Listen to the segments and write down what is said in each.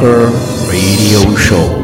Rocker Radio Show.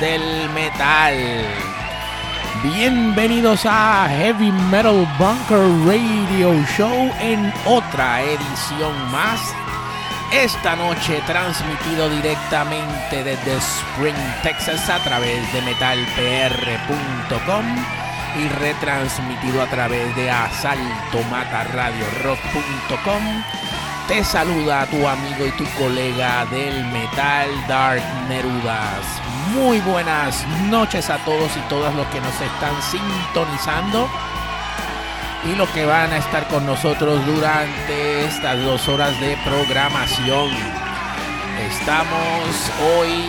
Del metal. Bienvenidos a Heavy Metal Bunker Radio Show en otra edición más. Esta noche transmitido directamente desde Spring, Texas a través de metalpr.com y retransmitido a través de asaltomataradiorock.com. Te saluda tu amigo y tu colega del metal Dark Nerudas. Muy buenas noches a todos y todas los que nos están sintonizando y los que van a estar con nosotros durante estas dos horas de programación. Estamos hoy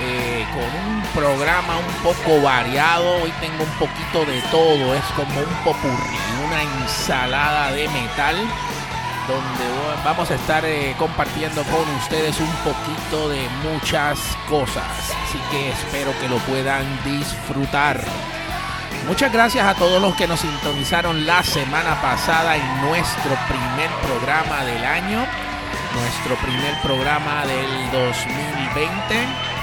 eh, con un programa un poco variado. Hoy tengo un poquito de todo. Es como un popurrí, una ensalada de metal. Donde vamos a estar eh, compartiendo con ustedes un poquito de muchas cosas. Así que espero que lo puedan disfrutar. Muchas gracias a todos los que nos sintonizaron la semana pasada en nuestro primer programa del año. Nuestro primer programa del 2020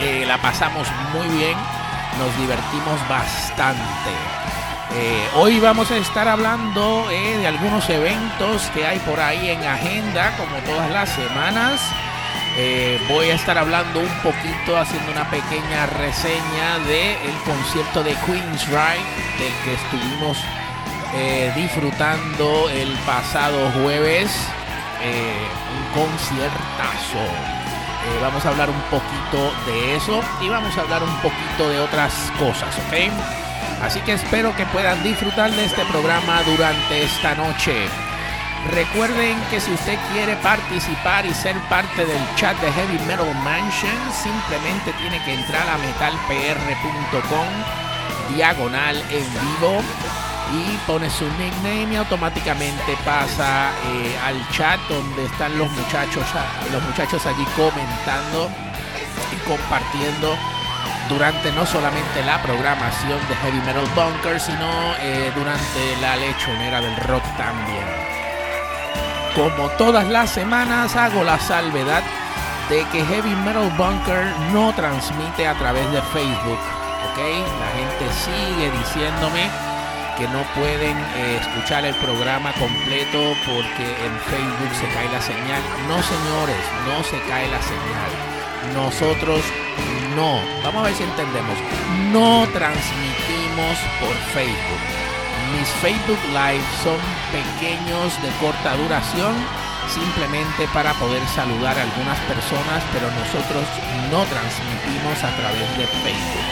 eh, la pasamos muy bien, nos divertimos bastante. Eh, hoy vamos a estar hablando eh, de algunos eventos que hay por ahí en agenda, como todas las semanas. voy a estar hablando un poquito, haciendo una pequeña reseña del concierto de Queen's Ride, del que estuvimos disfrutando el pasado jueves. un conciertazo. Eh, vamos a hablar un poquito de eso y vamos a hablar un poquito de otras cosas, ¿ok? Así que espero que puedan disfrutar de este programa durante esta noche. Recuerden que si usted quiere participar y ser parte del chat de Heavy Metal Mansion, simplemente tiene que entrar a metalpr.com diagonal en vivo y pone su nickname y automáticamente pasa eh, al chat donde están los muchachos, los muchachos allí comentando y compartiendo durante no solamente la programación de Heavy Metal Bunker, sino eh, durante la lechonera del rock también. Como todas las semanas hago la salvedad de que Heavy Metal Bunker no transmite a través de Facebook. ¿Ok? La gente sigue diciéndome que no pueden eh, escuchar el programa completo porque en Facebook se cae la señal. No, señores, no se cae la señal. Nosotros no, vamos a ver si entendemos, no transmitimos por Facebook. Mis Facebook Live son pequeños de corta duración, simplemente para poder saludar a algunas personas, pero nosotros no transmitimos a través de Facebook.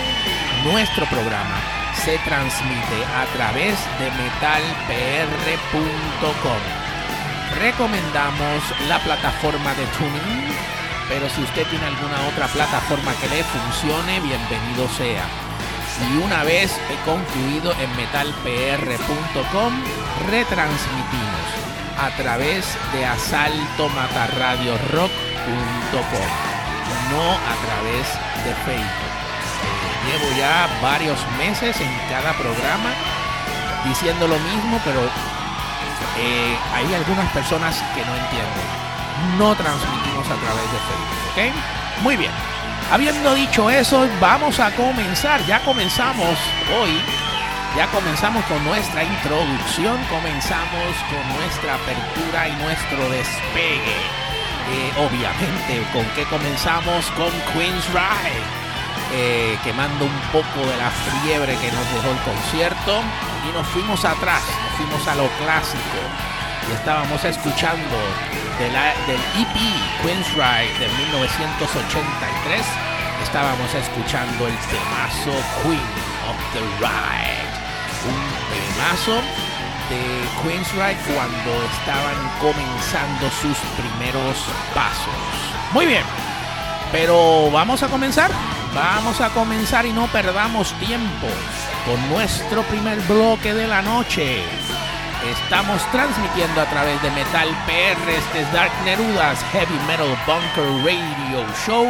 Nuestro programa se transmite a través de metalpr.com. Recomendamos la plataforma de tuning, pero si usted tiene alguna otra plataforma que le funcione, bienvenido sea. Y una vez he concluido en metalpr.com, retransmitimos a través de asaltomatarradiorock.com, no a través de Facebook. Llevo ya varios meses en cada programa diciendo lo mismo, pero eh, hay algunas personas que no entienden. No transmitimos a través de Facebook, ¿ok? Muy bien. Habiendo dicho eso, vamos a comenzar. Ya comenzamos hoy. Ya comenzamos con nuestra introducción, comenzamos con nuestra apertura y nuestro despegue. Eh, obviamente, ¿con qué comenzamos? Con Queen's Ride eh, quemando un poco de la fiebre que nos dejó el concierto y nos fuimos atrás, nos fuimos a lo clásico y estábamos escuchando del EP Queen's Ride de 1983, estábamos escuchando el temazo Queen of the Ride, un temazo de Queen's Ride cuando estaban comenzando sus primeros pasos. Muy bien, pero vamos a comenzar. Vamos a comenzar y no perdamos tiempo con nuestro primer bloque de la noche. Estamos transmitiendo a través de Metal PR, este es Dark Nerudas Heavy Metal Bunker Radio Show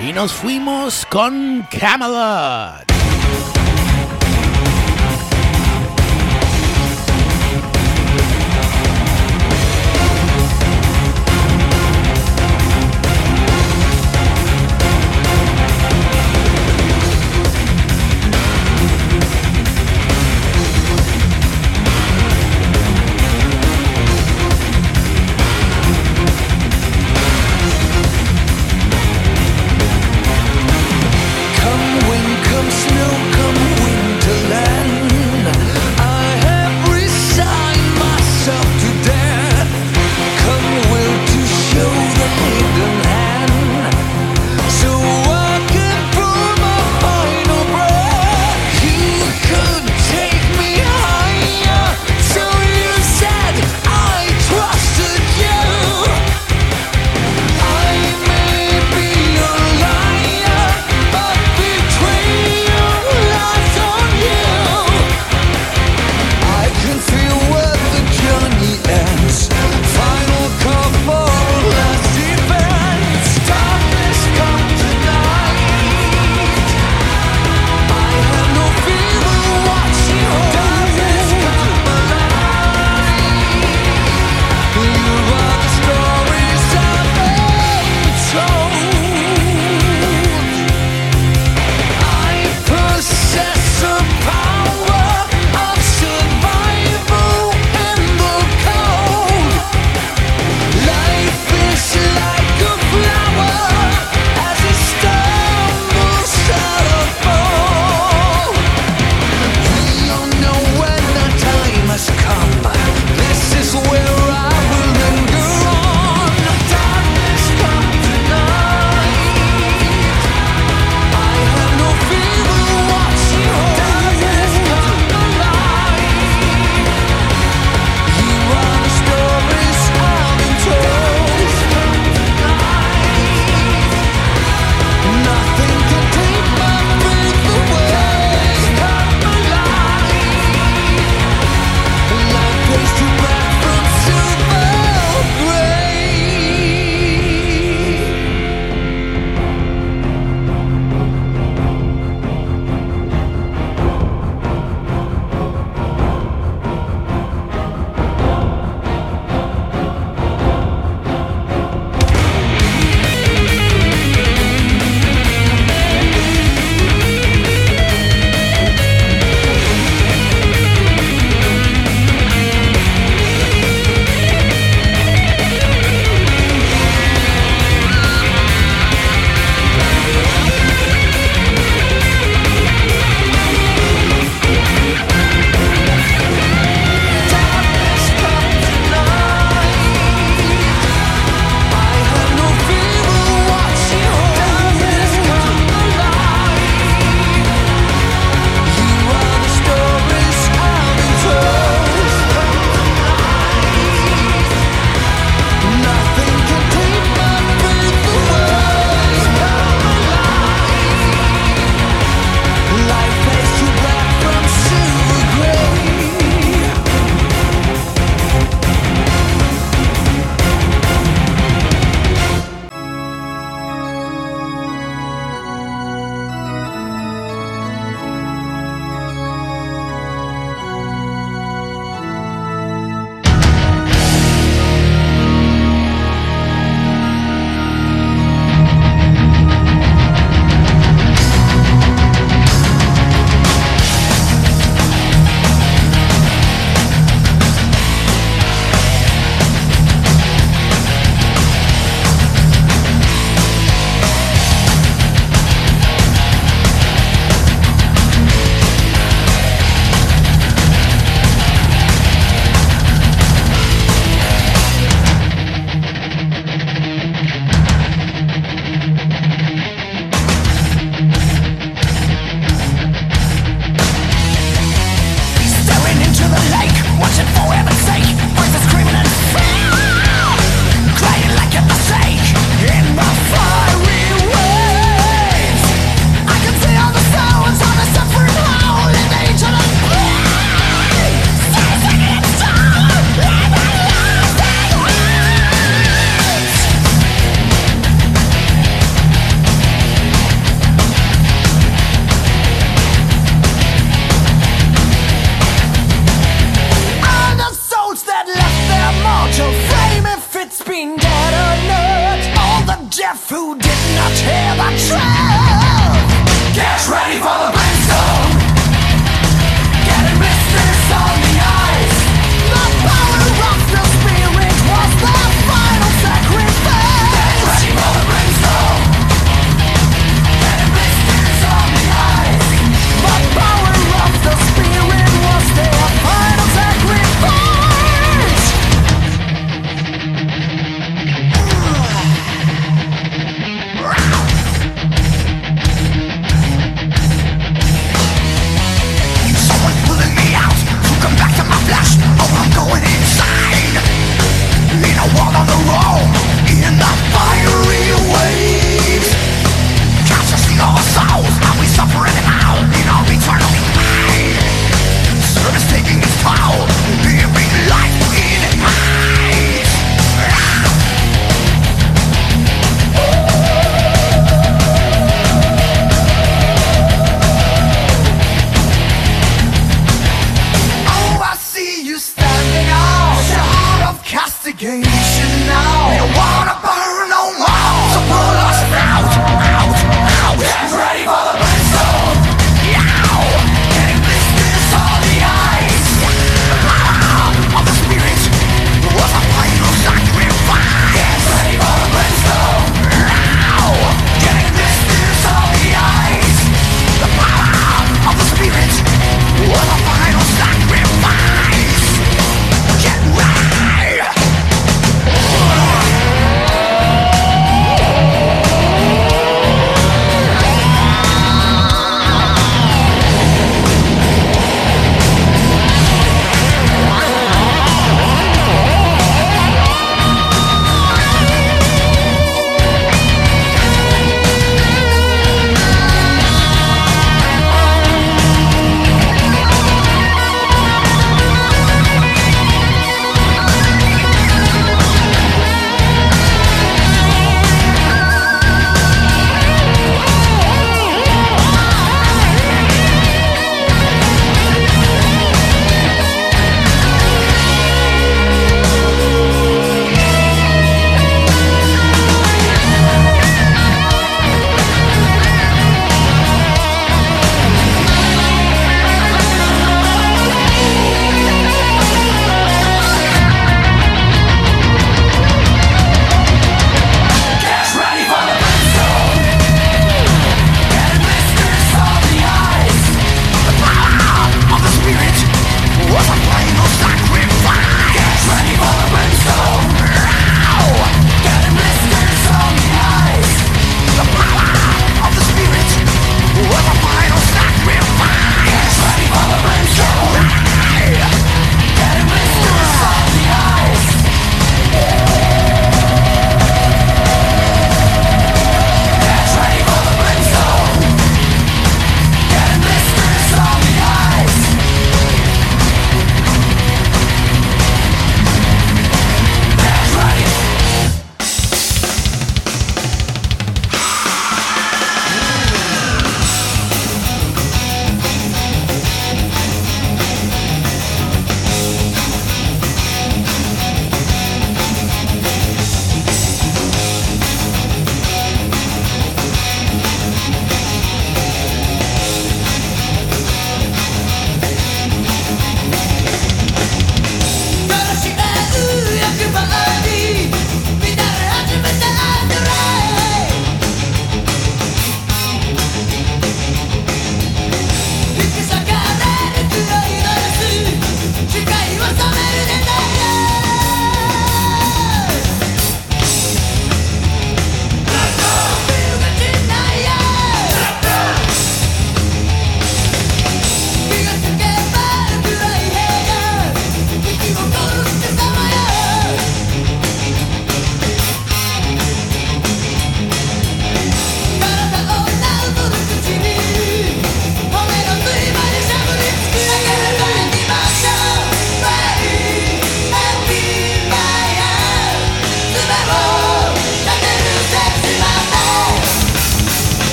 y nos fuimos con Camelot.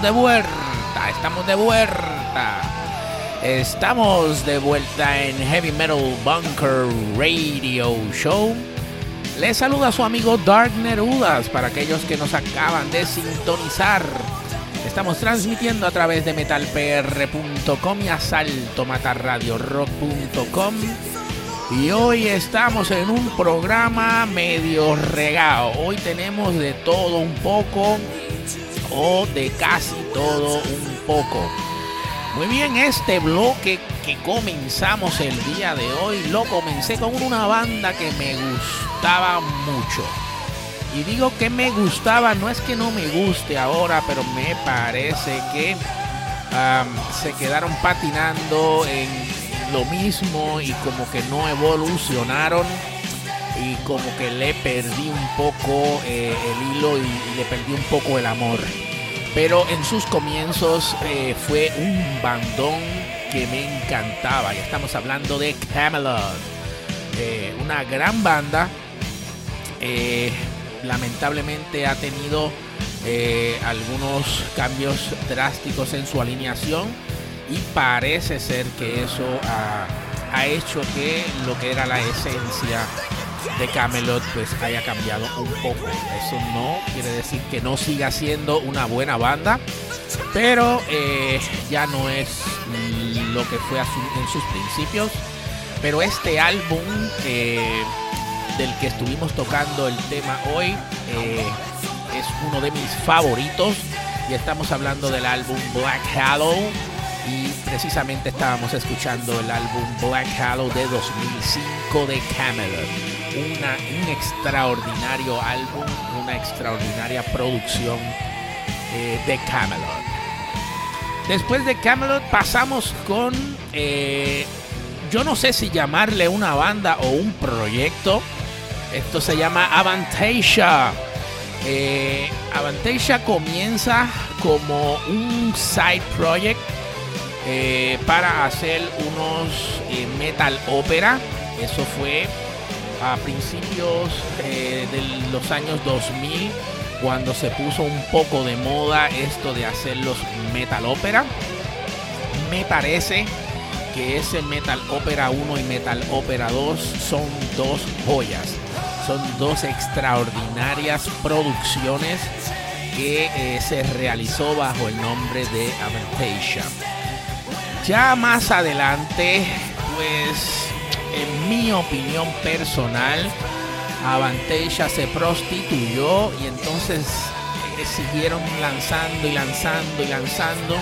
Estamos de vuelta, estamos de vuelta. Estamos de vuelta en Heavy Metal Bunker Radio Show. Les saluda su amigo Dark Nerudas para aquellos que nos acaban de sintonizar. Estamos transmitiendo a través de metalpr.com y asaltomatarradiorock.com. Y hoy estamos en un programa medio regado. Hoy tenemos de todo un poco o de casi todo un poco. Muy bien, este bloque que comenzamos el día de hoy lo comencé con una banda que me gustaba mucho. Y digo que me gustaba, no es que no me guste ahora, pero me parece que se quedaron patinando en lo mismo y como que no evolucionaron como que le perdí un poco eh, el hilo y, le perdí un poco el amor. Pero en sus comienzos eh, fue un bandón que me encantaba. Ya estamos hablando de Camelot, eh, una gran banda. Lamentablemente ha tenido algunos cambios drásticos en su alineación y parece ser que eso ha, hecho que lo que era la esencia de Camelot pues haya cambiado un poco. Eso no quiere decir que no siga siendo una buena banda, pero eh, ya no es lo que fue en sus principios. Pero este álbum eh, del que estuvimos tocando el tema hoy eh, es uno de mis favoritos y estamos hablando del álbum Black Hallow y precisamente estábamos escuchando el álbum Black Hallow de 2005 de Camelot. Una, un extraordinario álbum, una extraordinaria producción eh, de Camelot. Después de Camelot pasamos con, eh, yo no sé si llamarle una banda o un proyecto. Esto se llama Avantasia. Eh, Avantasia comienza como un side project para hacer unos metal ópera. Eso fue a principios eh, de los años 2000 cuando se puso un poco de moda esto de hacer los metal ópera. Me parece que ese metal ópera 1 y metal ópera 2 son dos joyas. Son dos extraordinarias producciones que se realizó bajo el nombre de Avantasia. Ya más adelante, pues en mi opinión personal, Avantasia se prostituyó y entonces eh, siguieron lanzando y lanzando y lanzando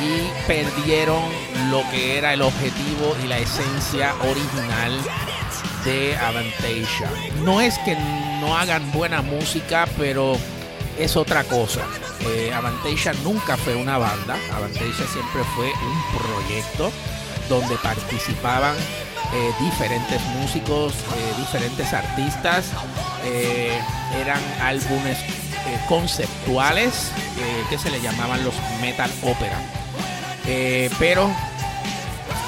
y perdieron lo que era el objetivo y la esencia original de Avantasia. No es que no hagan buena música, pero es otra cosa. Eh, nunca fue una banda, Avantasia siempre fue un proyecto donde participaban eh, diferentes músicos, eh, diferentes artistas, eh, eran álbumes conceptuales que se le llamaban los metal opera. pero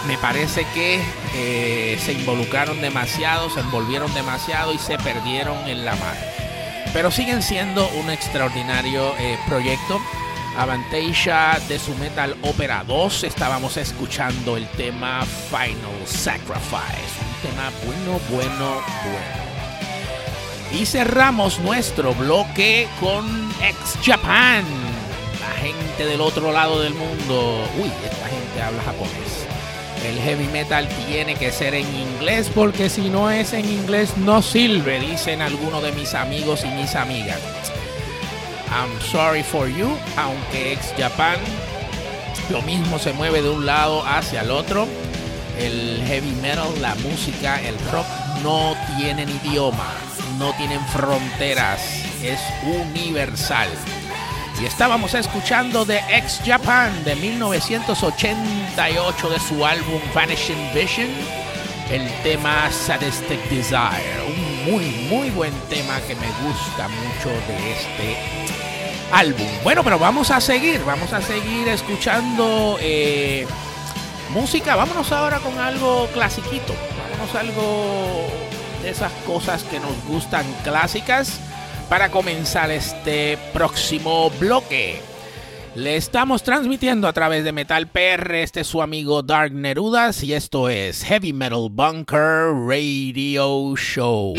me parece que se involucraron demasiado, se envolvieron demasiado y se perdieron en la mar pero siguen siendo un extraordinario proyecto. Avantasia de su Metal Opera 2 estábamos escuchando el tema Final Sacrifice, un tema bueno, bueno, bueno. Y cerramos nuestro bloque con Ex Japan, la gente del otro lado del mundo. Uy, esta gente habla japonés. El heavy metal tiene que ser en inglés porque si no es en inglés no sirve, dicen algunos de mis amigos y mis amigas. I'm sorry for you, aunque ex Japan lo mismo se mueve de un lado hacia el otro. El heavy metal, la música, el rock no tienen idioma, no tienen fronteras, es universal. Y estábamos escuchando de Ex Japan de 1988 de su álbum Vanishing Vision, el tema Sadistic Desire. Un muy, muy buen tema que me gusta mucho de este álbum. Bueno, pero vamos a seguir, vamos a seguir escuchando eh, música. Vámonos ahora con algo clasiquito. Vámonos algo de esas cosas que nos gustan clásicas para comenzar este próximo bloque. Le estamos transmitiendo a través de Metal PR, este es su amigo Dark Nerudas y esto es Heavy Metal Bunker Radio Show.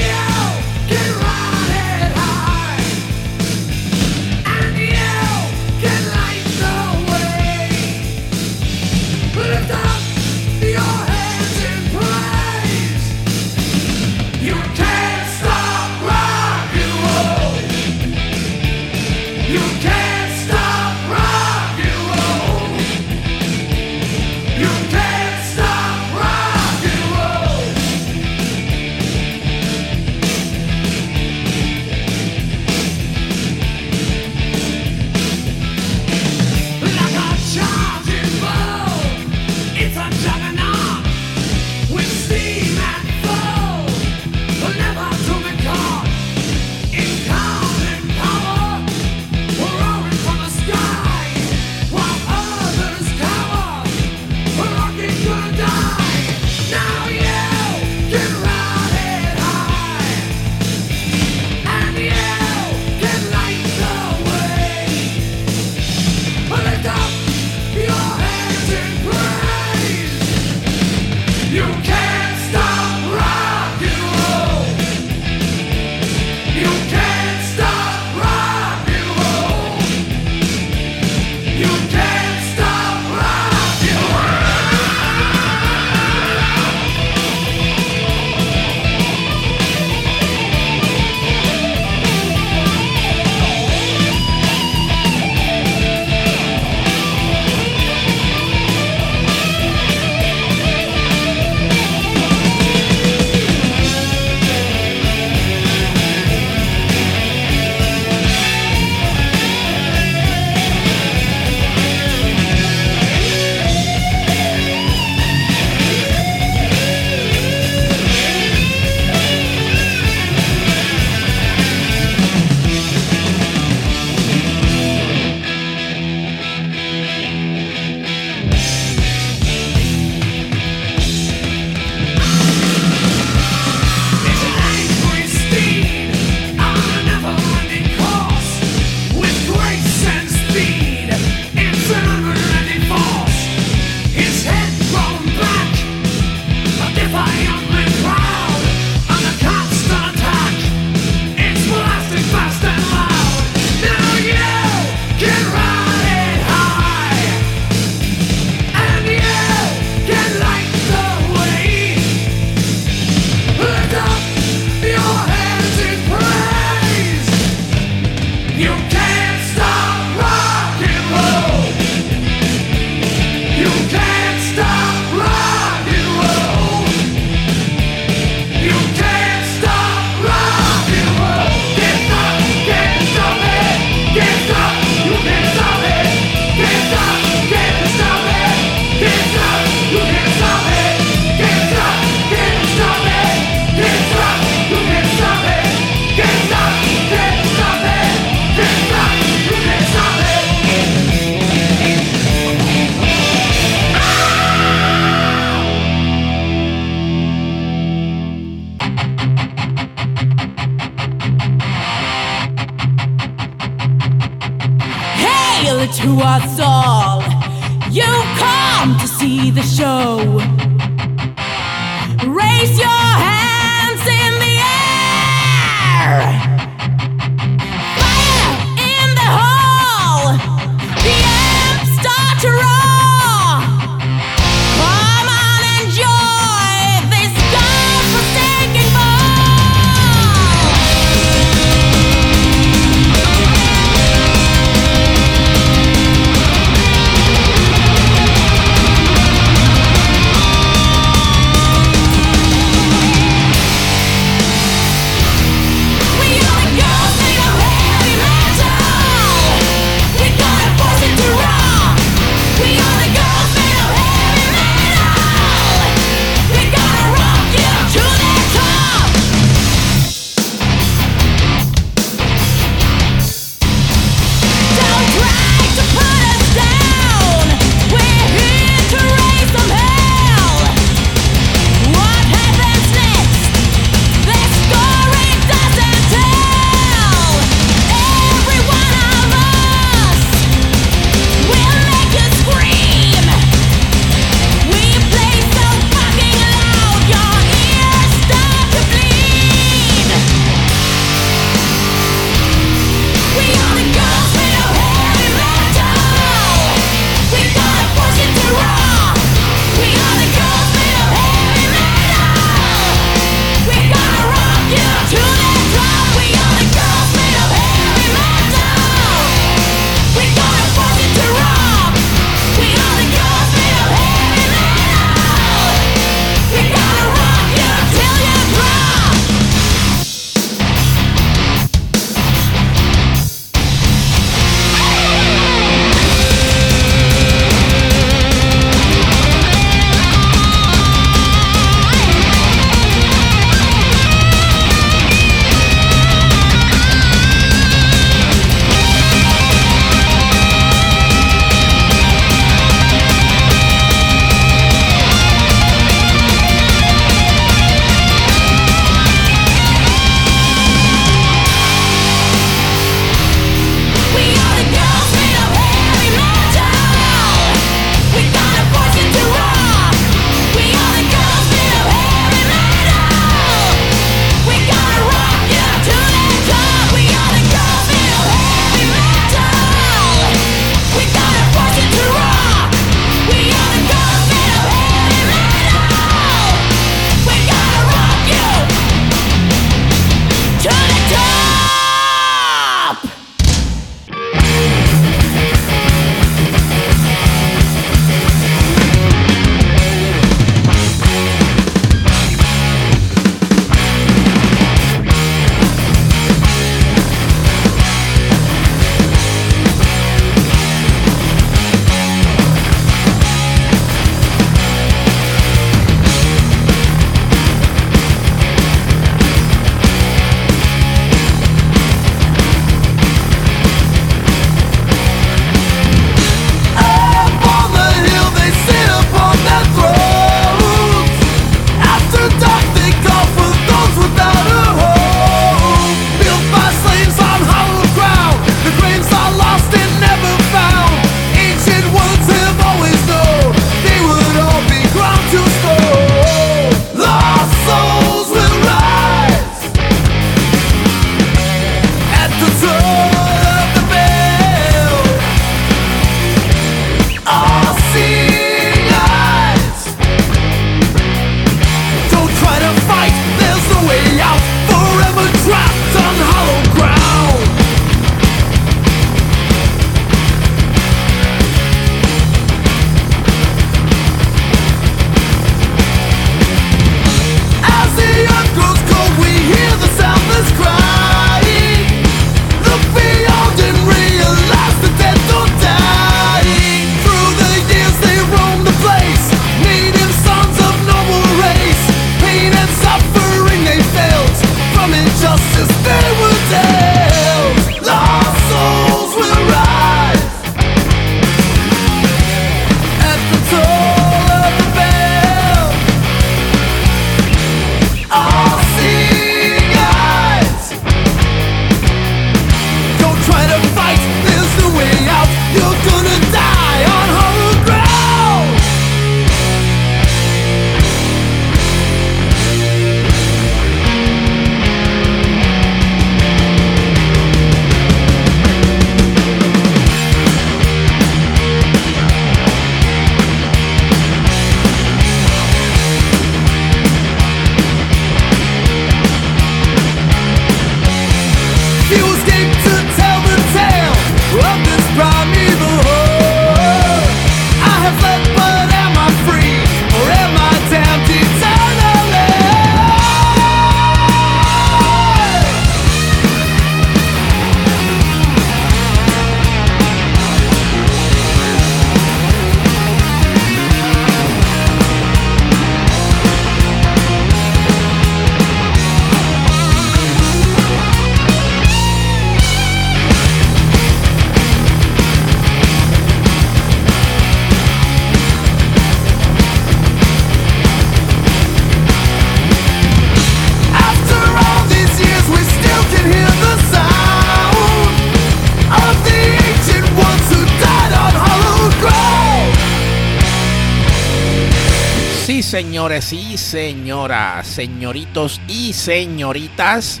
Señores y señoras, señoritos y señoritas.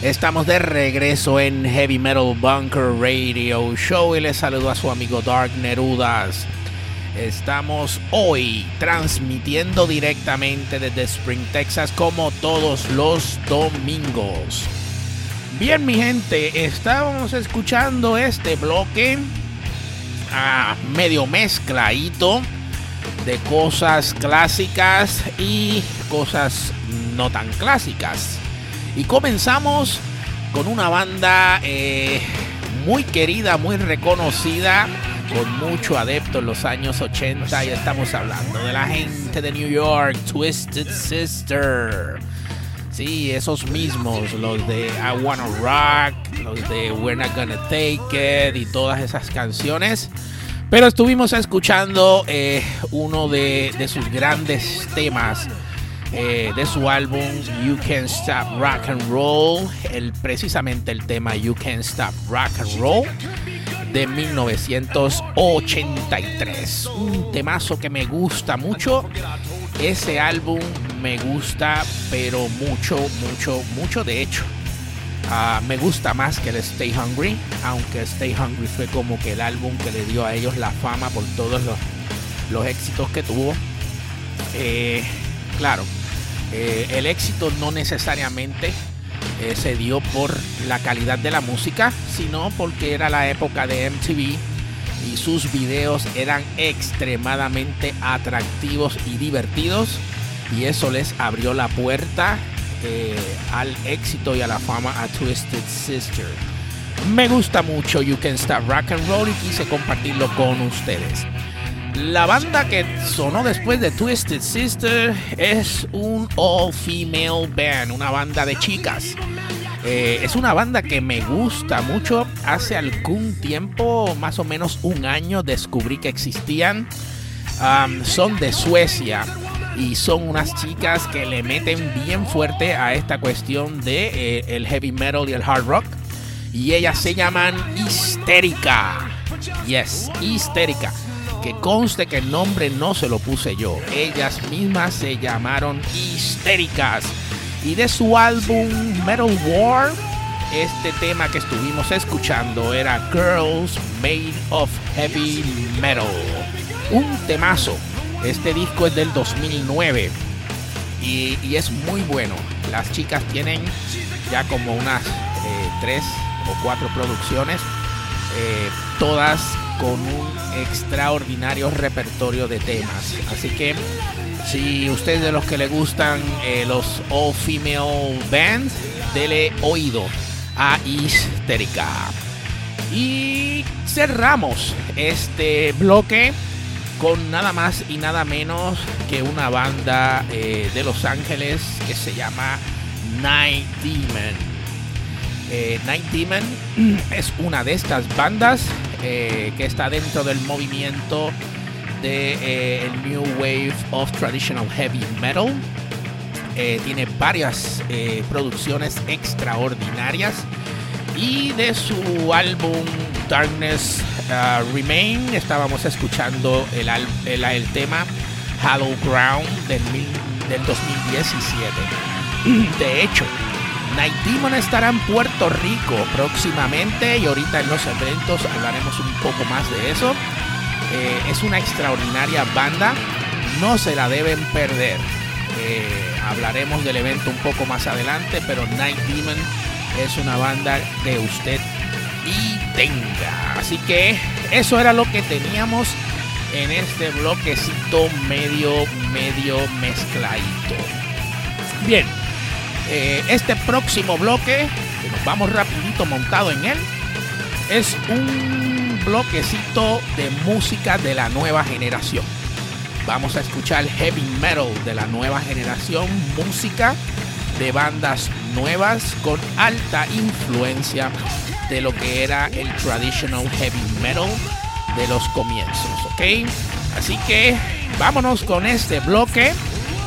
Estamos de regreso en Heavy Metal Bunker Radio Show y les saludo a su amigo Dark Nerudas. Estamos hoy transmitiendo directamente desde Spring, Texas, como todos los domingos. Bien, mi gente, estábamos escuchando este bloque ah, medio mezcladito de cosas clásicas y cosas no tan clásicas. Y comenzamos con una banda eh, muy querida, muy reconocida, con mucho adepto en los años 80. Y estamos hablando de la gente de New York, Twisted Sister. Sí, esos mismos, los de I Wanna Rock, los de We're Not Gonna Take It y todas esas canciones. Pero estuvimos escuchando eh, uno de, sus grandes temas eh, de su álbum You Can't Stop Rock and Roll, el, precisamente el tema You Can't Stop Rock and Roll de 1983. Un temazo que me gusta mucho. Ese álbum me gusta, pero mucho, mucho, mucho de hecho. Uh, me gusta más que el Stay Hungry, aunque Stay Hungry fue como que el álbum que le dio a ellos la fama por todos los, los éxitos que tuvo. Eh, claro, eh, el éxito no necesariamente eh, se dio por la calidad de la música, sino porque era la época de MTV y sus videos eran extremadamente atractivos y divertidos y eso les abrió la puerta eh, al éxito y a la fama a Twisted Sister. Me gusta mucho You Can Stop Rock and Roll y quise compartirlo con ustedes. La banda que sonó después de Twisted Sister es un all female band, una banda de chicas. Eh, es una banda que me gusta mucho. Hace algún tiempo, más o menos un año, descubrí que existían. Son de Suecia y son unas chicas que le meten bien fuerte a esta cuestión de eh, el heavy metal y el hard rock. Y ellas se llaman Histérica. Yes, Histérica. Que conste que el nombre no se lo puse yo. Ellas mismas se llamaron Histéricas. Y de su álbum Metal War, este tema que estuvimos escuchando era Girls Made of Heavy Metal. Un temazo. Este disco es del 2009 y, es muy bueno. Las chicas tienen ya como unas eh, tres o cuatro producciones, eh, todas con un extraordinario repertorio de temas. Así que si usted de los que le gustan eh, los all female bands, dele oído a Histérica. Y cerramos este bloque con nada más y nada menos que una banda eh, de Los Ángeles que se llama Night Demon. Eh, Night Demon es una de estas bandas eh, que está dentro del movimiento de New Wave of Traditional Heavy Metal. tiene varias producciones extraordinarias y de su álbum Darkness uh, Remain estábamos escuchando el, tema Hollow Ground del, del 2017. De hecho, Night Demon estará en Puerto Rico próximamente y ahorita en los eventos hablaremos un poco más de eso. Eh, es una extraordinaria banda, no se la deben perder. Eh, hablaremos del evento un poco más adelante, pero Night Demon es una banda de usted y tenga. Así que eso era lo que teníamos en este bloquecito medio, medio mezcladito. Bien, eh, este próximo bloque, que nos vamos rapidito montado en él, es un bloquecito de música de la nueva generación. Vamos a escuchar heavy metal de la nueva generación, música de bandas nuevas con alta influencia de lo que era el traditional heavy metal de los comienzos, ¿ok? Así que vámonos con este bloque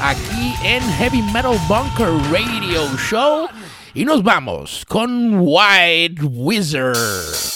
aquí en Heavy Metal Bunker Radio Show y nos vamos con White Wizard.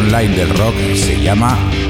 Online del rock se llama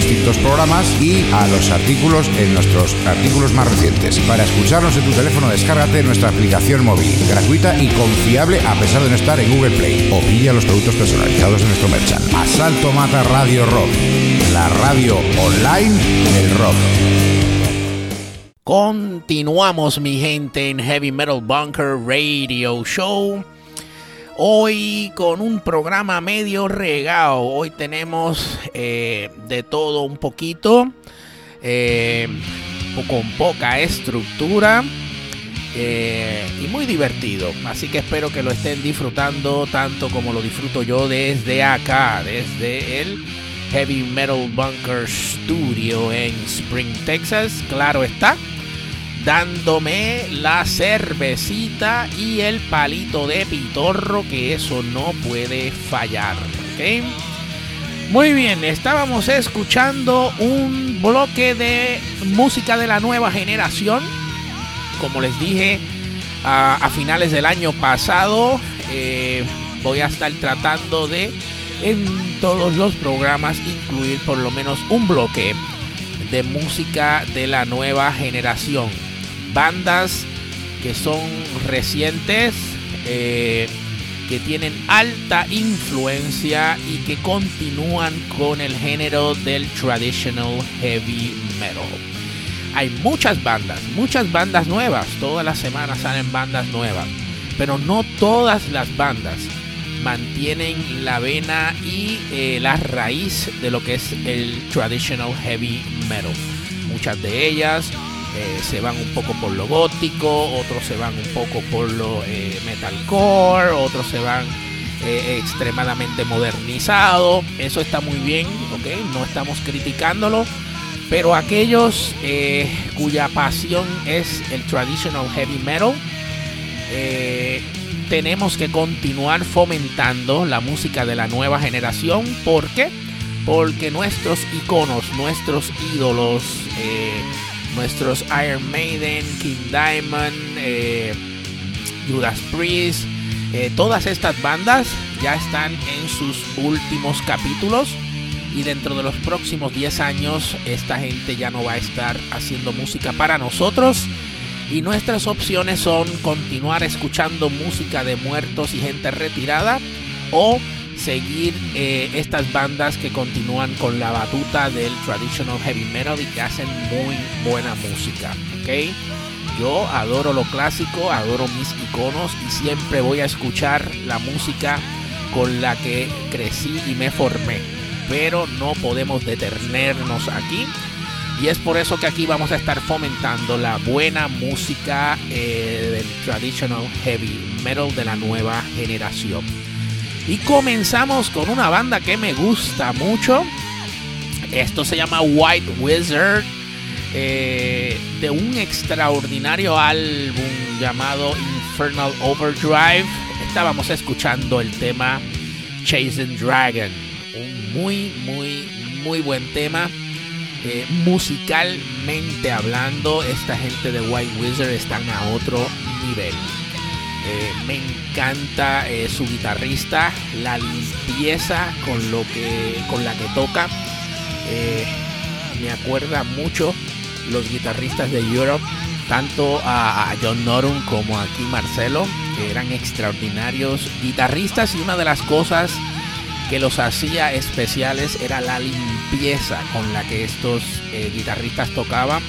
distintos programas y a los artículos en nuestros artículos más recientes. Para escucharnos en tu teléfono, descárgate nuestra aplicación móvil, gratuita y confiable a pesar de no estar en Google Play. O pilla los productos personalizados de nuestro merchant. Asalto Mata Radio Rock, la radio online del rock. Continuamos, mi gente, en Heavy Metal Bunker Radio Show. Hoy con un programa medio regado. Hoy tenemos eh, de todo un poquito. eh, con poca estructura. eh, y muy divertido. Así que espero que lo estén disfrutando tanto como lo disfruto yo desde acá, desde el Heavy Metal Bunker Studio en Spring, Texas. Claro está dándome la cervecita y el palito de pitorro, que eso no puede fallar. Muy bien, estábamos escuchando un bloque de música de la nueva generación. Como les dije a, a finales del año pasado, eh, voy a estar tratando de en todos los programas incluir por lo menos un bloque de música de la nueva generación. Bandas que son recientes, eh, que tienen alta influencia y que continúan con el género del traditional heavy metal. Hay muchas bandas, muchas bandas nuevas, todas las semanas salen bandas nuevas, pero no todas las bandas mantienen la vena y eh, la raíz de lo que es el traditional heavy metal. Muchas de ellas eh, se van un poco por lo gótico, otros se van un poco por lo eh, metalcore, otros se van eh, extremadamente modernizado. Eso está muy bien, ¿ok? No estamos criticándolo. Pero aquellos cuya pasión es el traditional heavy metal, tenemos que continuar fomentando la música de la nueva generación. ¿Por qué? Porque nuestros iconos, nuestros ídolos, nuestros Iron Maiden, King Diamond, eh, Judas Priest, eh, todas estas bandas ya están en sus últimos capítulos y dentro de los próximos 10 años esta gente ya no va a estar haciendo música para nosotros. Y nuestras opciones son continuar escuchando música de muertos y gente retirada o seguir eh, estas bandas que continúan con la batuta del traditional heavy metal y que hacen muy buena música, ¿ok? Yo adoro lo clásico, adoro mis iconos y siempre voy a escuchar la música con la que crecí y me formé. Pero no podemos detenernos aquí. Y es por eso que aquí vamos a estar fomentando la buena música eh, del traditional heavy metal de la nueva generación. Y comenzamos con una banda que me gusta mucho. Esto se llama White Wizard. eh, de un extraordinario álbum llamado Infernal Overdrive. Estábamos escuchando el tema Chasing Dragon. Un muy, muy, muy buen tema. Eh, musicalmente hablando, esta gente de White Wizard están a otro nivel. Eh, me encanta eh, su guitarrista, la limpieza con lo que con la que toca. Eh, me acuerda mucho los guitarristas de Europe, tanto a, a John Norum como aquí Marcelo, que eran extraordinarios guitarristas y una de las cosas que los hacía especiales era la limpieza con la que estos guitarristas tocaban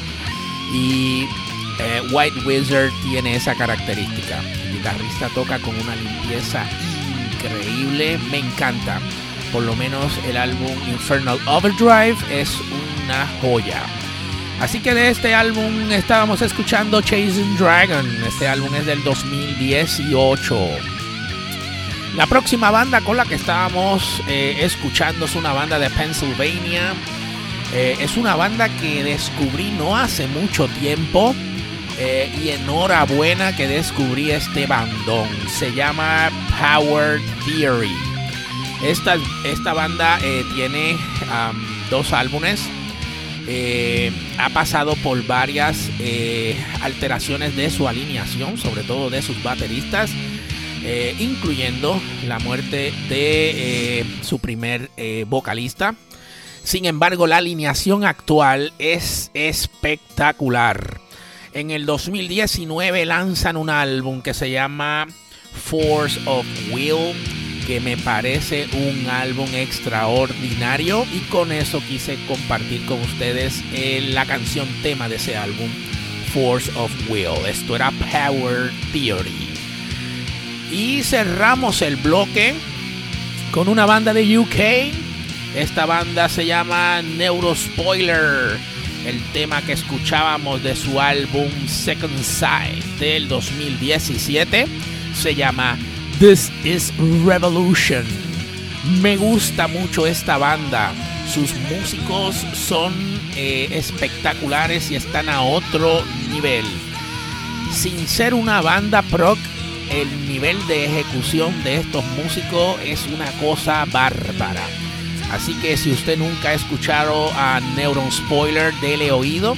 y eh, White Wizard tiene esa característica. El guitarrista toca con una limpieza increíble, me encanta. Por lo menos el álbum Infernal Overdrive es una joya. Así que de este álbum estábamos escuchando Chasing Dragon. Este álbum es del 2018. La próxima banda con la que estábamos eh, escuchando es una banda de Pennsylvania. Eh, es una banda que descubrí no hace mucho tiempo. Eh, y enhorabuena que descubrí este bandón. Se llama Power Theory. Esta, esta banda eh, tiene dos álbumes. Eh, ha pasado por varias alteraciones de su alineación, sobre todo de sus bateristas, incluyendo la muerte de su primer vocalista. Sin embargo, la alineación actual es espectacular. En el 2019 lanzan un álbum que se llama Force of Will, que me parece un álbum extraordinario y con eso quise compartir con ustedes eh, la canción tema de ese álbum, Force of Will. Esto era Power Theory. Y cerramos el bloque con una banda de UK. Esta banda se llama Neurospoiler. El tema que escuchábamos de su álbum Second Side del 2017 se llama This is Revolution. Me gusta mucho esta banda. Sus músicos son eh, espectaculares y están a otro nivel. Sin ser una banda proc, el nivel de ejecución de estos músicos es una cosa bárbara. Así que si usted nunca ha escuchado a Neuron Spoiler, dele oído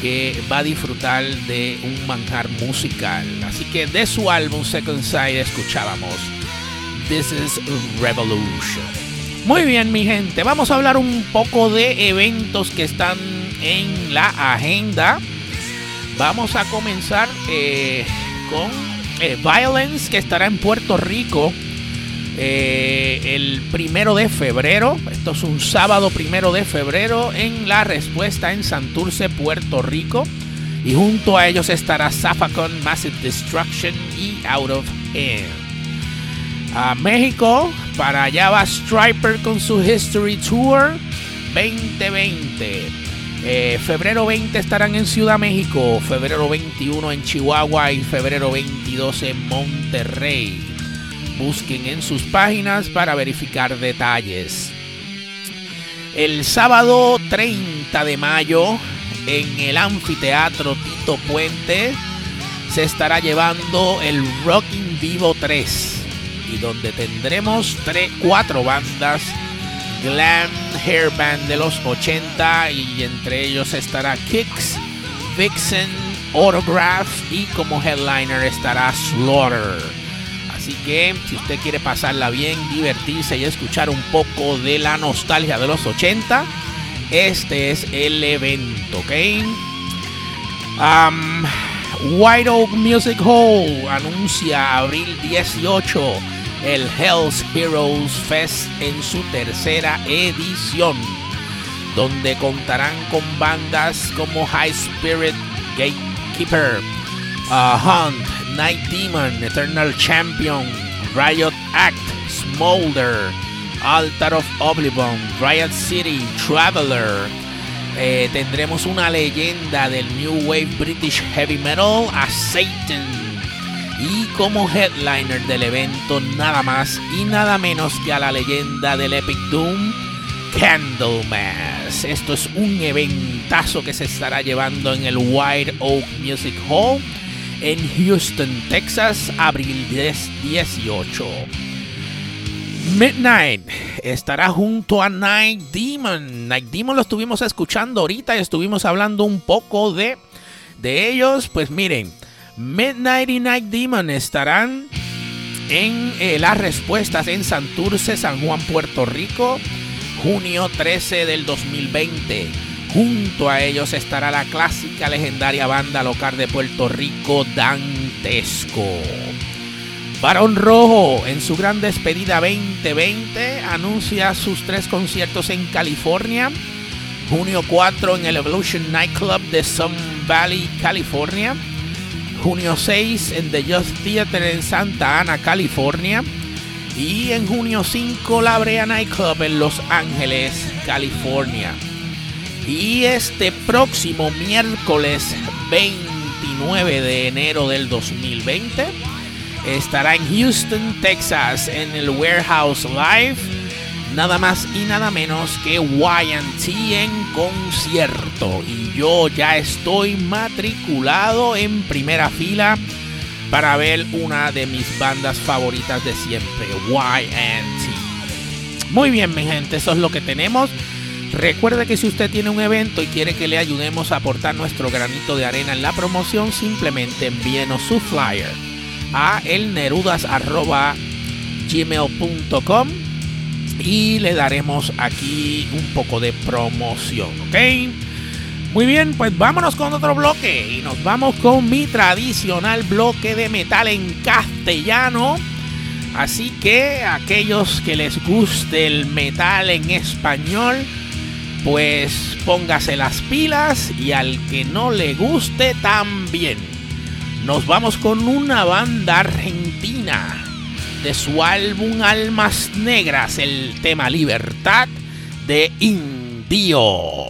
que va a disfrutar de un manjar musical. Así que de su álbum Second Side escuchábamos This is Revolution. Muy bien, mi gente, vamos a hablar un poco de eventos que están en la agenda. Vamos a comenzar eh, con eh, Violence, que estará en Puerto Rico eh, el primero de febrero. Esto es un sábado primero de febrero en la respuesta en Santurce, Puerto Rico. Y junto a ellos estará Zafacon, Massive Destruction y Out of Hand. A México, para allá va Striper con su History Tour 2020. Eh, febrero 20 estarán en Ciudad México, febrero 21 en Chihuahua y febrero 22 en Monterrey. Busquen en sus páginas para verificar detalles. El sábado 30 de mayo en el anfiteatro Tito Puente se estará llevando el Rocking Vivo 3 y donde tendremos tres, cuatro bandas glam hair band de los 80 y entre ellos estará Kicks, Vixen, Autograph y como headliner estará Slaughter. Así que si usted quiere pasarla bien, divertirse y escuchar un poco de la nostalgia de los 80, este es el evento, ¿ok? Um, White Oak Music Hall anuncia abril 18 el Hells Heroes Fest en su tercera edición, donde contarán con bandas como High Spirit, Gatekeeper, uh, Hunt, Night Demon, Eternal Champion, Riot Act, Smolder, Altar of Oblivion, Riot City, Traveler. Eh, tendremos una leyenda del New Wave British Heavy Metal a Satan. Y como headliner del evento, nada más y nada menos que a la leyenda del Epic Doom, Candlemass. Esto es un eventazo que se estará llevando en el White Oak Music Hall en Houston, Texas, abril 10 18. Midnight estará junto a Night Demon. Night Demon lo estuvimos escuchando ahorita y estuvimos hablando un poco de, de ellos. Pues miren, Midnight y Night Demon estarán en eh, las respuestas en Santurce, San Juan, Puerto Rico, junio 13 del 2020. Junto a ellos estará la clásica legendaria banda local de Puerto Rico, Dantesco. Barón Rojo, en su gran despedida 2020, anuncia sus tres conciertos en California. Junio 4 en el Evolution Nightclub de Sun Valley, California. Junio 6 en The Just Theater en Santa Ana, California. Y en junio 5 la Brea Nightclub en Los Ángeles, California. Y este próximo miércoles 29 de enero del 2020 estará en Houston, Texas, en el Warehouse Live. Nada más y nada menos que YT en concierto. Y yo ya estoy matriculado en primera fila para ver una de mis bandas favoritas de siempre, YT. Muy bien, mi gente, eso es lo que tenemos. Recuerde que si usted tiene un evento y quiere que le ayudemos a aportar nuestro granito de arena en la promoción, simplemente envíenos su flyer a elnerudas.gmail.com y le daremos aquí un poco de promoción, ¿ok? Muy bien, pues vámonos con otro bloque y nos vamos con mi tradicional bloque de metal en castellano. Así que aquellos que les guste el metal en español, pues póngase las pilas y al que no le guste también. Nos vamos con una banda argentina de su álbum Almas Negras, el tema Libertad de Indios.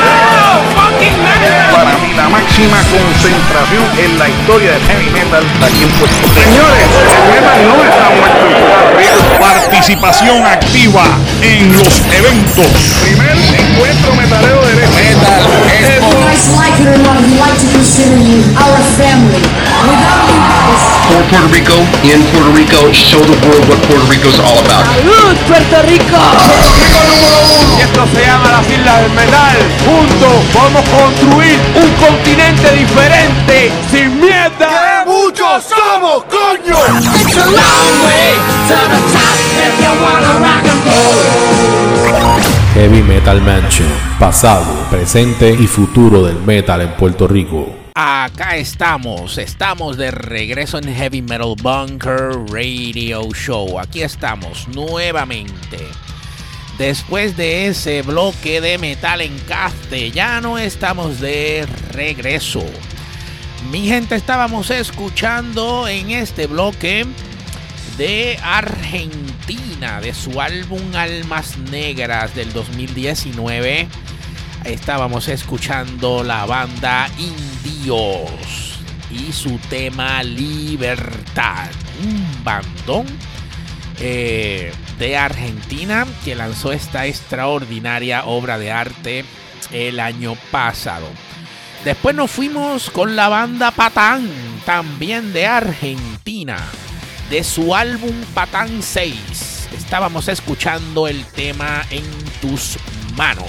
la máxima concentración en la historia del heavy metal aquí en Puerto Rico. Señores, el metal no está muerto en Puerto Rico. Participación activa en los eventos. Primer encuentro metalero de metal. guys like it or not, we like to consider you our family. Without you guys, for Puerto Rico, in Puerto Rico, show the world what Puerto Rico is all about. ¡Salud, Puerto Rico! Y esto se llama las Islas del Metal. Juntos vamos a construir un continente diferente, sin mierda. muchos somos, coño! It's a long way to the top if you wanna rock and roll. Heavy Metal Mansion, pasado, presente y futuro del metal en Puerto Rico. Acá estamos, estamos de regreso en Heavy Metal Bunker Radio Show. Aquí estamos nuevamente. Después de ese bloque de metal en castellano, estamos de regreso. Mi gente, estábamos escuchando en este bloque de Argentina, de su álbum Almas Negras del 2019. Estábamos escuchando la banda Y su tema Libertad, un bandón eh, de Argentina que lanzó esta extraordinaria obra de arte el año pasado. Después nos fuimos con la banda Patán, también de Argentina, de su álbum Patán 6. Estábamos escuchando el tema En tus manos,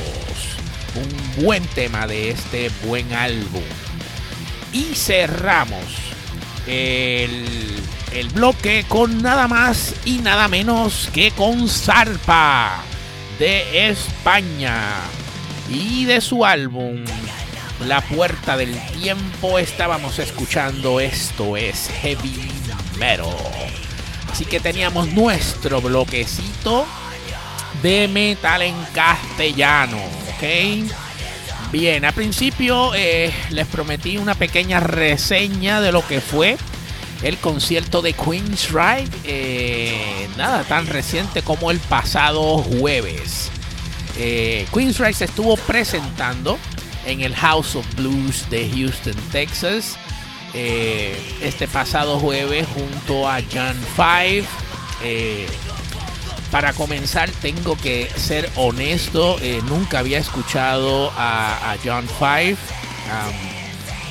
un buen tema de este buen álbum. Y cerramos el el bloque con nada más y nada menos que con Zarpa de España y de su álbum La Puerta del Tiempo estábamos escuchando esto es Heavy Metal. Así que teníamos nuestro bloquecito de metal en castellano, ¿ok? Bien, al principio eh, les prometí una pequeña reseña de lo que fue el concierto de Queen's Ride. eh, nada tan reciente como el pasado jueves. Eh, Queen's Ride se estuvo presentando en el House of Blues de Houston, Texas. este pasado jueves junto a John Five. Para comenzar, tengo que ser honesto. eh, nunca había escuchado a, John Five.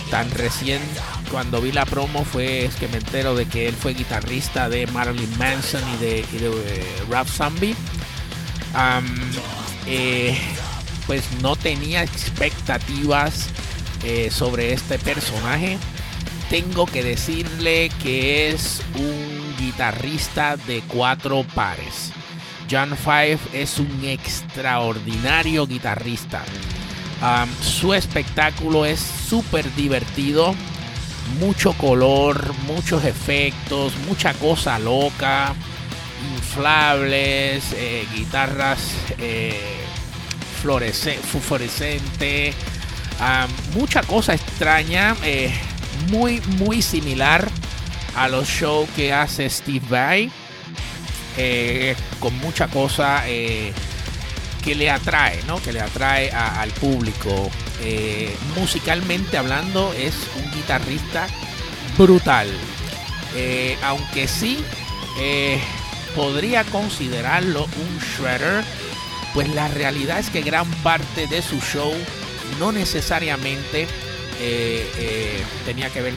tan recién cuando vi la promo fue es que me entero de que él fue guitarrista de Marilyn Manson y de, y eh, Rob Zombie. Eh, pues no tenía expectativas sobre este personaje. Tengo que decirle que es un guitarrista de cuatro pares. John Five es un extraordinario guitarrista. Su espectáculo es súper divertido, mucho color, muchos efectos, mucha cosa loca, inflables, eh, guitarras eh, mucha cosa extraña, eh, muy, muy similar a los shows que hace Steve Vai, eh, con mucha cosa eh, que le atrae, ¿no? Que le atrae al público. Eh, musicalmente hablando, es un guitarrista brutal. Aunque sí podría considerarlo un shredder, pues la realidad es que gran parte de su show no necesariamente tenía que ver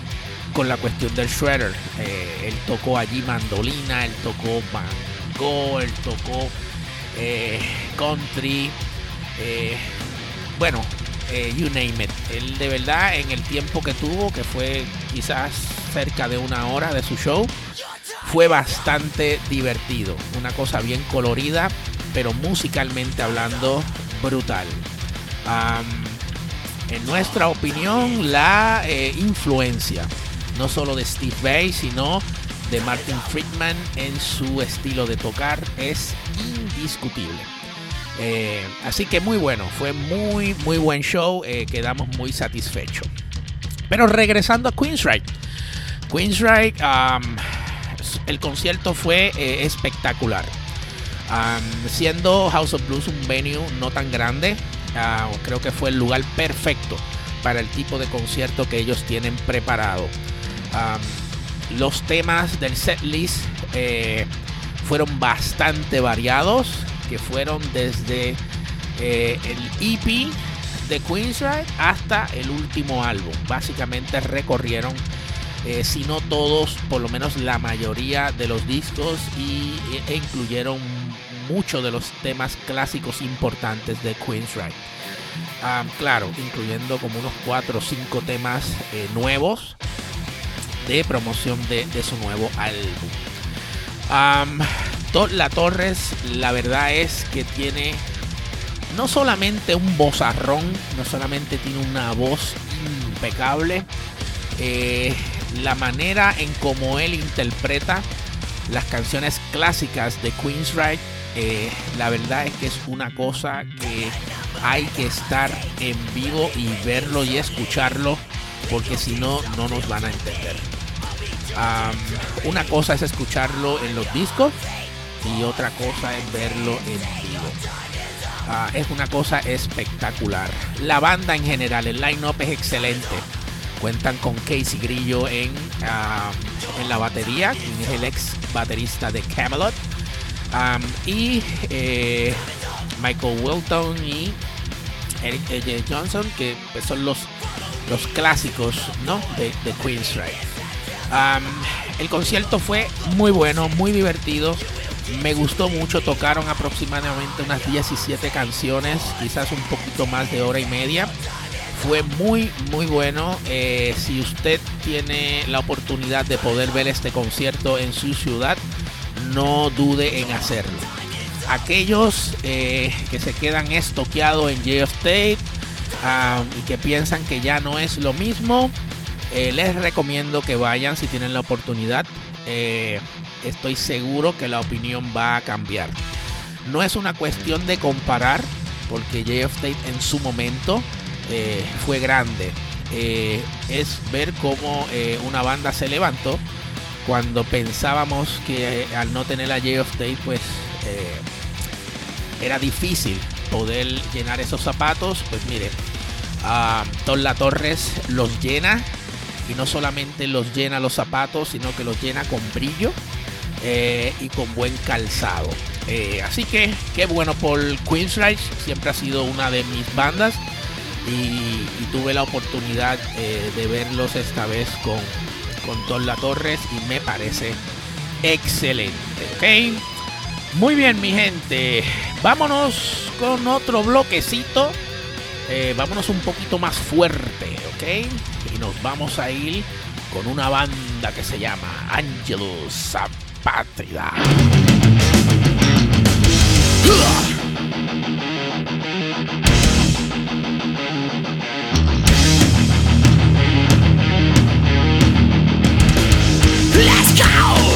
con la cuestión del shredder. Eh, él tocó allí mandolina, él tocó mango, él tocó eh, country, eh, bueno, you name it. Él de verdad en el tiempo que tuvo, que fue quizás cerca de una hora de su show, fue bastante divertido. Una cosa bien colorida, pero musicalmente hablando, brutal. En nuestra opinión, la influencia no solo de Steve Vai, sino de Martin Friedman en su estilo de tocar es indiscutible. Eh, así que muy bueno, fue muy, muy buen show, eh, quedamos muy satisfechos. Pero regresando a Queensryche. Queensryche, um, el concierto fue eh, espectacular. Siendo House of Blues un venue no tan grande, ah, creo que fue el lugar perfecto para el tipo de concierto que ellos tienen preparado. Los temas del setlist eh, fueron bastante variados, que fueron desde eh, el EP de Queensryche hasta el último álbum. Básicamente recorrieron, eh, si no todos, por lo menos la mayoría de los discos y, e incluyeron muchos de los temas clásicos importantes de Queensryche. Um, claro, incluyendo como unos 4 o 5 temas nuevos de promoción de, su nuevo álbum. Um, la Torres, la verdad es que tiene no solamente un vozarrón, no solamente tiene una voz impecable, eh, la manera en cómo él interpreta las canciones clásicas de Queensryche, eh, la verdad es que es una cosa que hay que estar en vivo y verlo y escucharlo, porque si no, no nos van a entender. Una cosa es escucharlo en los discos y otra cosa es verlo en vivo. Ah, es una cosa espectacular. La banda en general, el line-up es excelente. Cuentan con Casey Grillo en, en la batería, es el ex baterista de Camelot. Y eh, Michael Wilton y Eric J. Johnson, que pues, son los, los clásicos ¿no? de, de Queensryche. El concierto fue muy bueno, muy divertido. Me gustó mucho. Tocaron aproximadamente unas 17 canciones, quizás un poquito más de hora y media. fue muy, muy bueno. Eh, si usted tiene la oportunidad de poder ver este concierto en su ciudad, no dude en hacerlo. Aquellos eh, que se quedan estoqueados en J State um, y que piensan que ya no es lo mismo, eh, les recomiendo que vayan si tienen la oportunidad. Eh, estoy seguro que la opinión va a cambiar. No es una cuestión de comparar, porque J State en su momento eh, fue grande. Es ver cómo una banda se levantó cuando pensábamos que al no tener a J of State, pues era difícil poder llenar esos zapatos. Pues mire, a Tola Torres los llena y no solamente los llena los zapatos, sino que los llena con brillo eh, y con buen calzado. Eh, así que qué bueno por Queensryche, siempre ha sido una de mis bandas y, tuve la oportunidad eh, de verlos esta vez con, con Tola Torres y me parece excelente. Muy bien, mi gente. Vámonos con otro bloquecito. Eh, vámonos un poquito más fuerte, ¿ok? Y nos vamos a ir con una banda que se llama Angelus Apátrida. Let's go!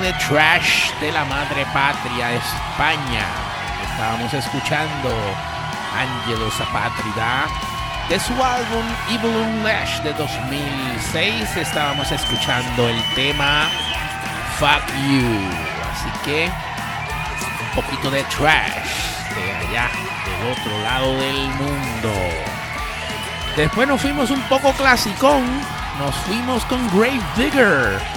De trash de la madre patria, España. Estábamos escuchando Angelo Zapatrida de su álbum Evil Unleashed de 2006. Estábamos escuchando el tema Fuck You. Así que un poquito de trash de allá, del otro lado del mundo. Después nos fuimos un poco clasicón. Nos fuimos con Grave Digger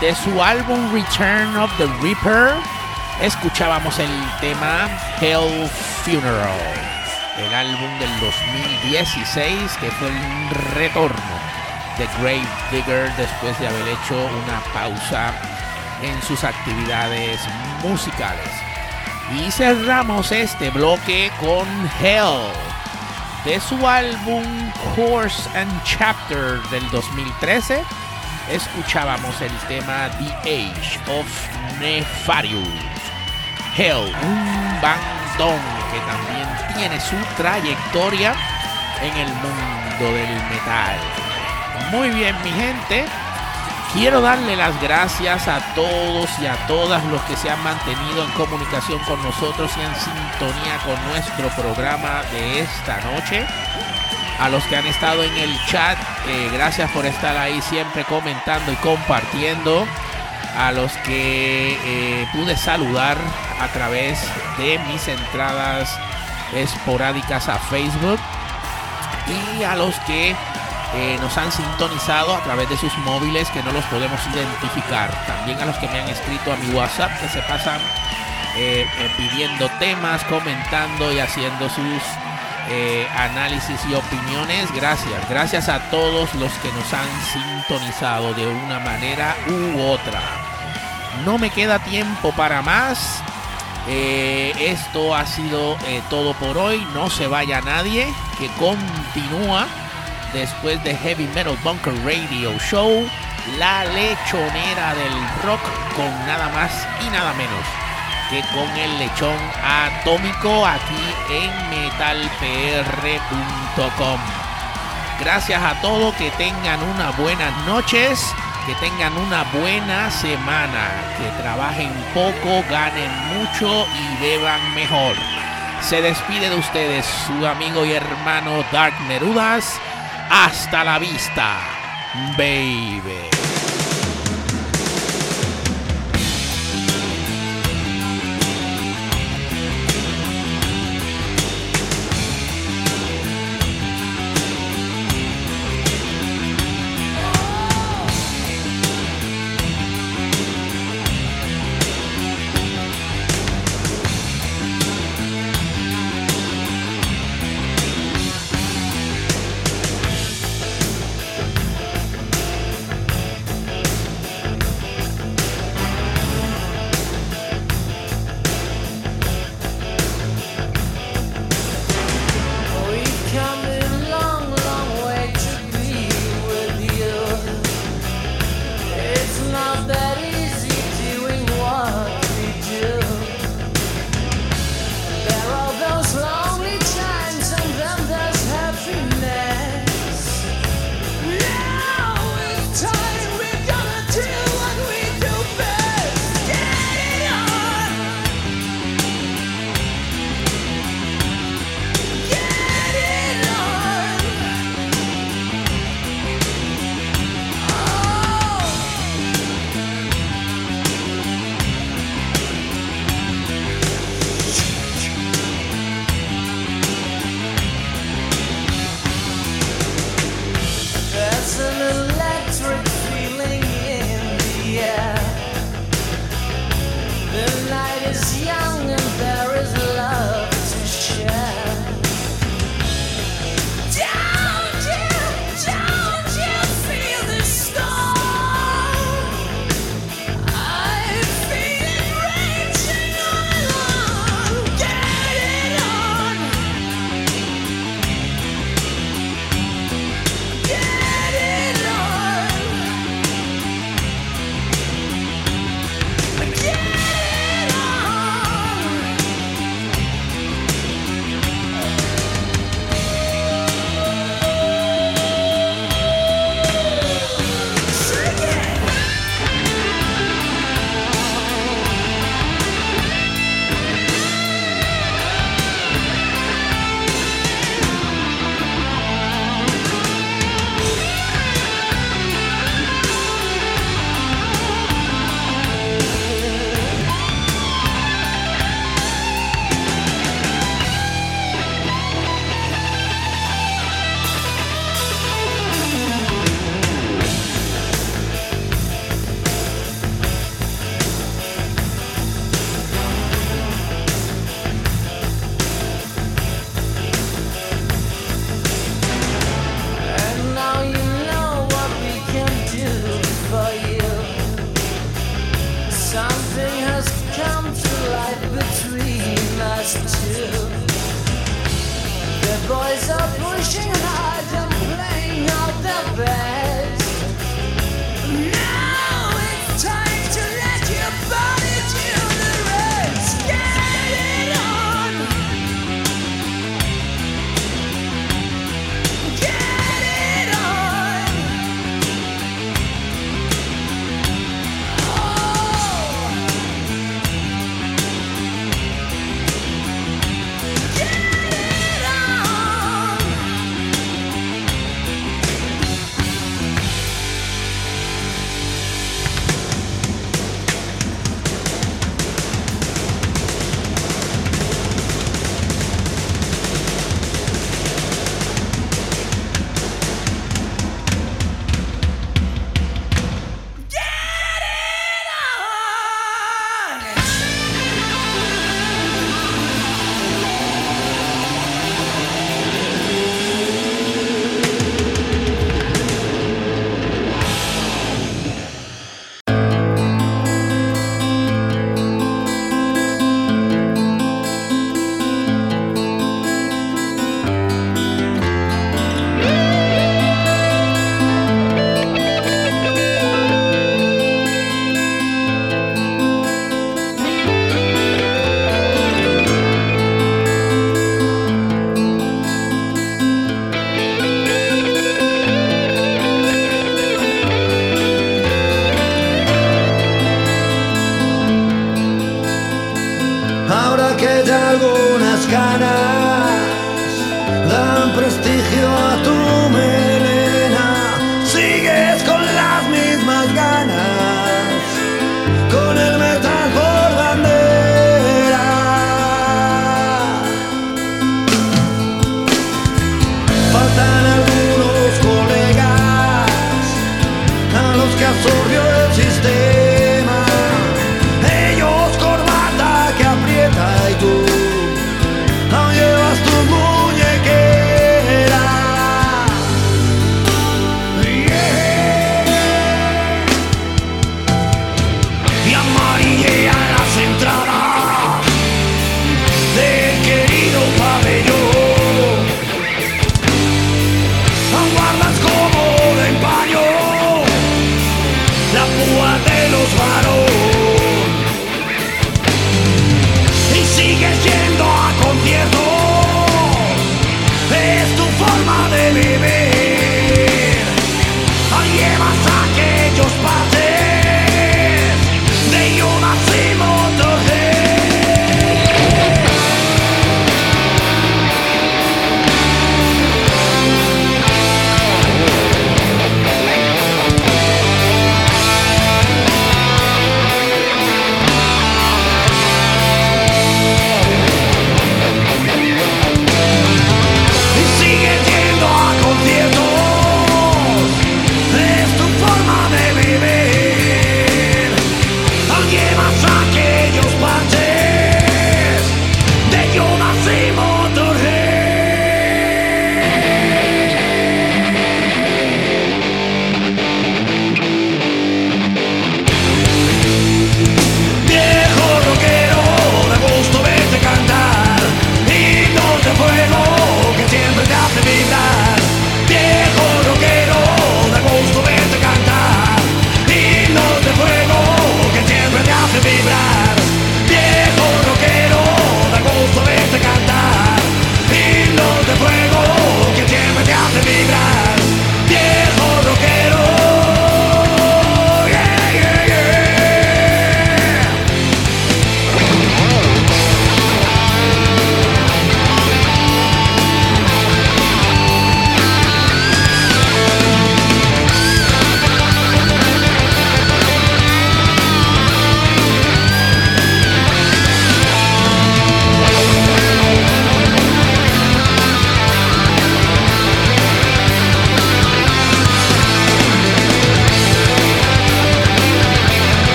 de su álbum Return of the Reaper. Escuchábamos el tema Hell Funeral, el álbum del 2016 que fue un retorno de Grave Digger después de haber hecho una pausa en sus actividades musicales. Y cerramos este bloque con Hell de su álbum Course and Chapter del 2013. Escuchábamos el tema The Age of Nefarious. Hell, un bandón que también tiene su trayectoria en el mundo del metal. Muy bien, mi gente. Quiero darle las gracias a todos y a todas los que se han mantenido en comunicación con nosotros y en sintonía con nuestro programa de esta noche. A los que han estado en el chat, eh, gracias por estar ahí siempre comentando y compartiendo. A los que eh, pude saludar a través de mis entradas esporádicas a Facebook. Y a los que eh, nos han sintonizado a través de sus móviles que no los podemos identificar. También a los que me han escrito a mi WhatsApp que se pasan pidiendo temas, comentando y haciendo sus eh, análisis y opiniones. Gracias, gracias a todos los que nos han sintonizado de una manera u otra. No me queda tiempo para más. Eh, esto ha sido eh, todo por hoy. No se vaya nadie, que continúa después de Heavy Metal Bunker Radio Show, la lechonera del rock con nada más y nada menos que con el lechón atómico aquí en metalpr.com. Gracias a todos, que tengan unas buenas noches, que tengan una buena semana, que trabajen poco, ganen mucho y beban mejor. Se despide de ustedes su amigo y hermano Dark Nerudas. Hasta la vista, baby.